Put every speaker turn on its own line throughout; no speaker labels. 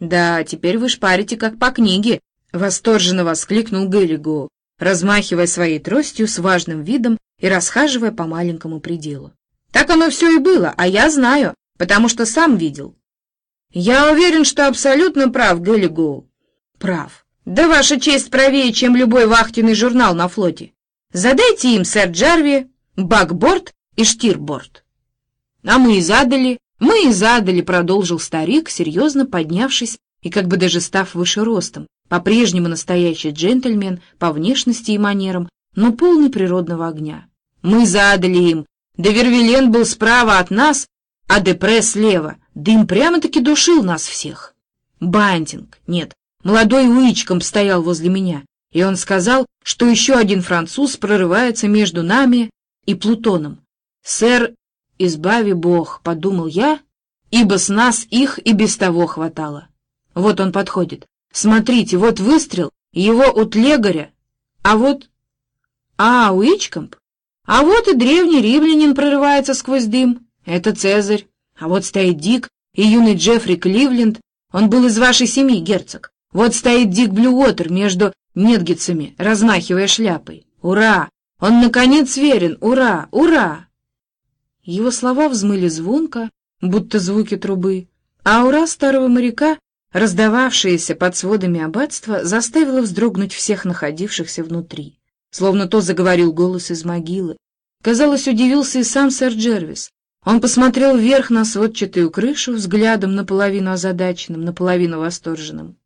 «Да, теперь вы шпарите, как по книге!» — восторженно воскликнул Гэллигоу, размахивая своей тростью с важным видом и расхаживая по маленькому пределу. «Так оно все и было, а я знаю, потому что сам видел». «Я уверен, что абсолютно прав, Гэллигоу». «Прав. Да ваша честь правее, чем любой вахтенный журнал на флоте. Задайте им, сэр Джарви, бакборд и штирборд». «А мы и задали, мы и задали», — продолжил старик, серьезно поднявшись и как бы даже став выше ростом, по-прежнему настоящий джентльмен по внешности и манерам, но полный природного огня. «Мы задали им. Да Вервилен был справа от нас, а Депре слева. Дым прямо-таки душил нас всех. Бантинг, нет, молодой Уичком стоял возле меня, и он сказал, что еще один француз прорывается между нами и Плутоном. Сэр «Избави Бог», — подумал я, ибо с нас их и без того хватало. Вот он подходит. Смотрите, вот выстрел, его от легаря, а вот... А, Уичкомп? А вот и древний римлянин прорывается сквозь дым. Это Цезарь. А вот стоит Дик и юный Джеффри Кливленд. Он был из вашей семьи, герцог. Вот стоит Дик Блюотер между медгицами, размахивая шляпой. Ура! Он, наконец, верен! Ура! Ура! Его слова взмыли звонко, будто звуки трубы, а аура старого моряка, раздававшаяся под сводами аббатства, заставила вздрогнуть всех находившихся внутри. Словно то заговорил голос из могилы. Казалось, удивился и сам сэр Джервис. Он посмотрел вверх на сводчатую крышу, взглядом наполовину озадаченным, наполовину восторженным.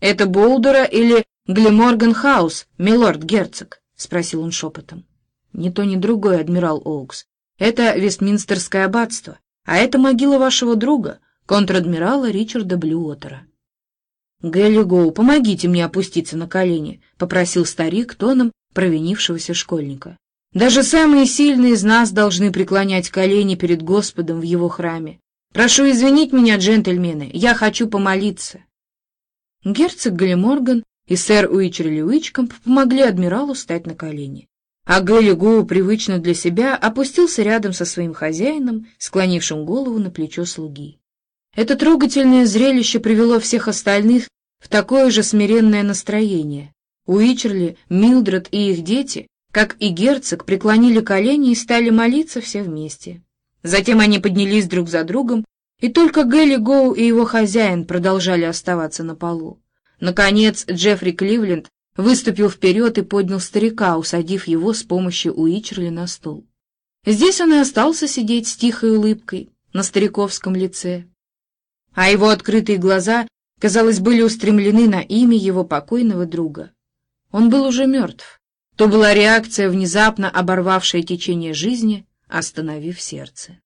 «Это Болдера или Глеморган Хаус, милорд-герцог?» — спросил он шепотом. «Ни то, ни другое, адмирал Оукс. Это Вестминстерское аббатство, а это могила вашего друга, контр-адмирала Ричарда Блюотера. «Гэлли Гоу, помогите мне опуститься на колени», — попросил старик тоном провинившегося школьника. «Даже самые сильные из нас должны преклонять колени перед Господом в его храме. Прошу извинить меня, джентльмены, я хочу помолиться». Герцог Галиморган и сэр Уичерли Уичкомп помогли адмиралу встать на колени. А Гэлли Гоу привычно для себя опустился рядом со своим хозяином, склонившим голову на плечо слуги. Это трогательное зрелище привело всех остальных в такое же смиренное настроение. Уичерли, Милдред и их дети, как и герцог, преклонили колени и стали молиться все вместе. Затем они поднялись друг за другом, и только Гэлли Гоу и его хозяин продолжали оставаться на полу. Наконец, Джеффри Кливленд выступил вперед и поднял старика, усадив его с помощью Уичерли на стул. Здесь он и остался сидеть с тихой улыбкой на стариковском лице, а его открытые глаза, казалось, были устремлены на имя его покойного друга. Он был уже мертв. То была реакция, внезапно оборвавшая течение жизни, остановив сердце.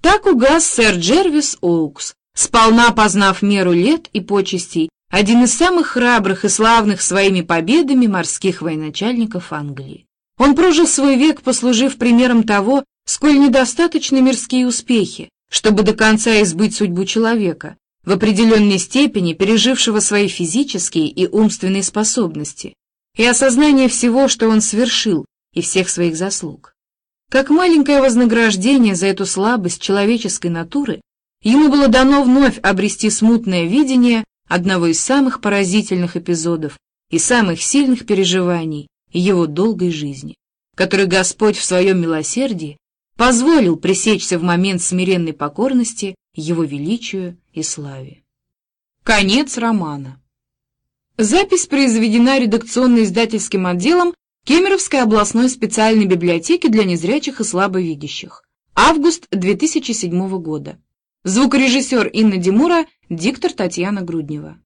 Так угас сэр Джервис Оукс, сполна познав меру лет и почестей, один из самых храбрых и славных своими победами морских военачальников Англии. Он прожил свой век, послужив примером того, сколь недостаточны мирские успехи, чтобы до конца избыть судьбу человека, в определенной степени пережившего свои физические и умственные способности, и осознание всего, что он совершил, и всех своих заслуг. Как маленькое вознаграждение за эту слабость человеческой натуры, ему было дано вновь обрести смутное видение одного из самых поразительных эпизодов и самых сильных переживаний его долгой жизни, который Господь в своем милосердии позволил пресечься в момент смиренной покорности его величию и славе. Конец романа. Запись произведена редакционно-издательским отделом Кемеровской областной специальной библиотеки для незрячих и слабовидящих. Август 2007 года. Звукорежиссер Инна Димура, диктор Татьяна Груднева.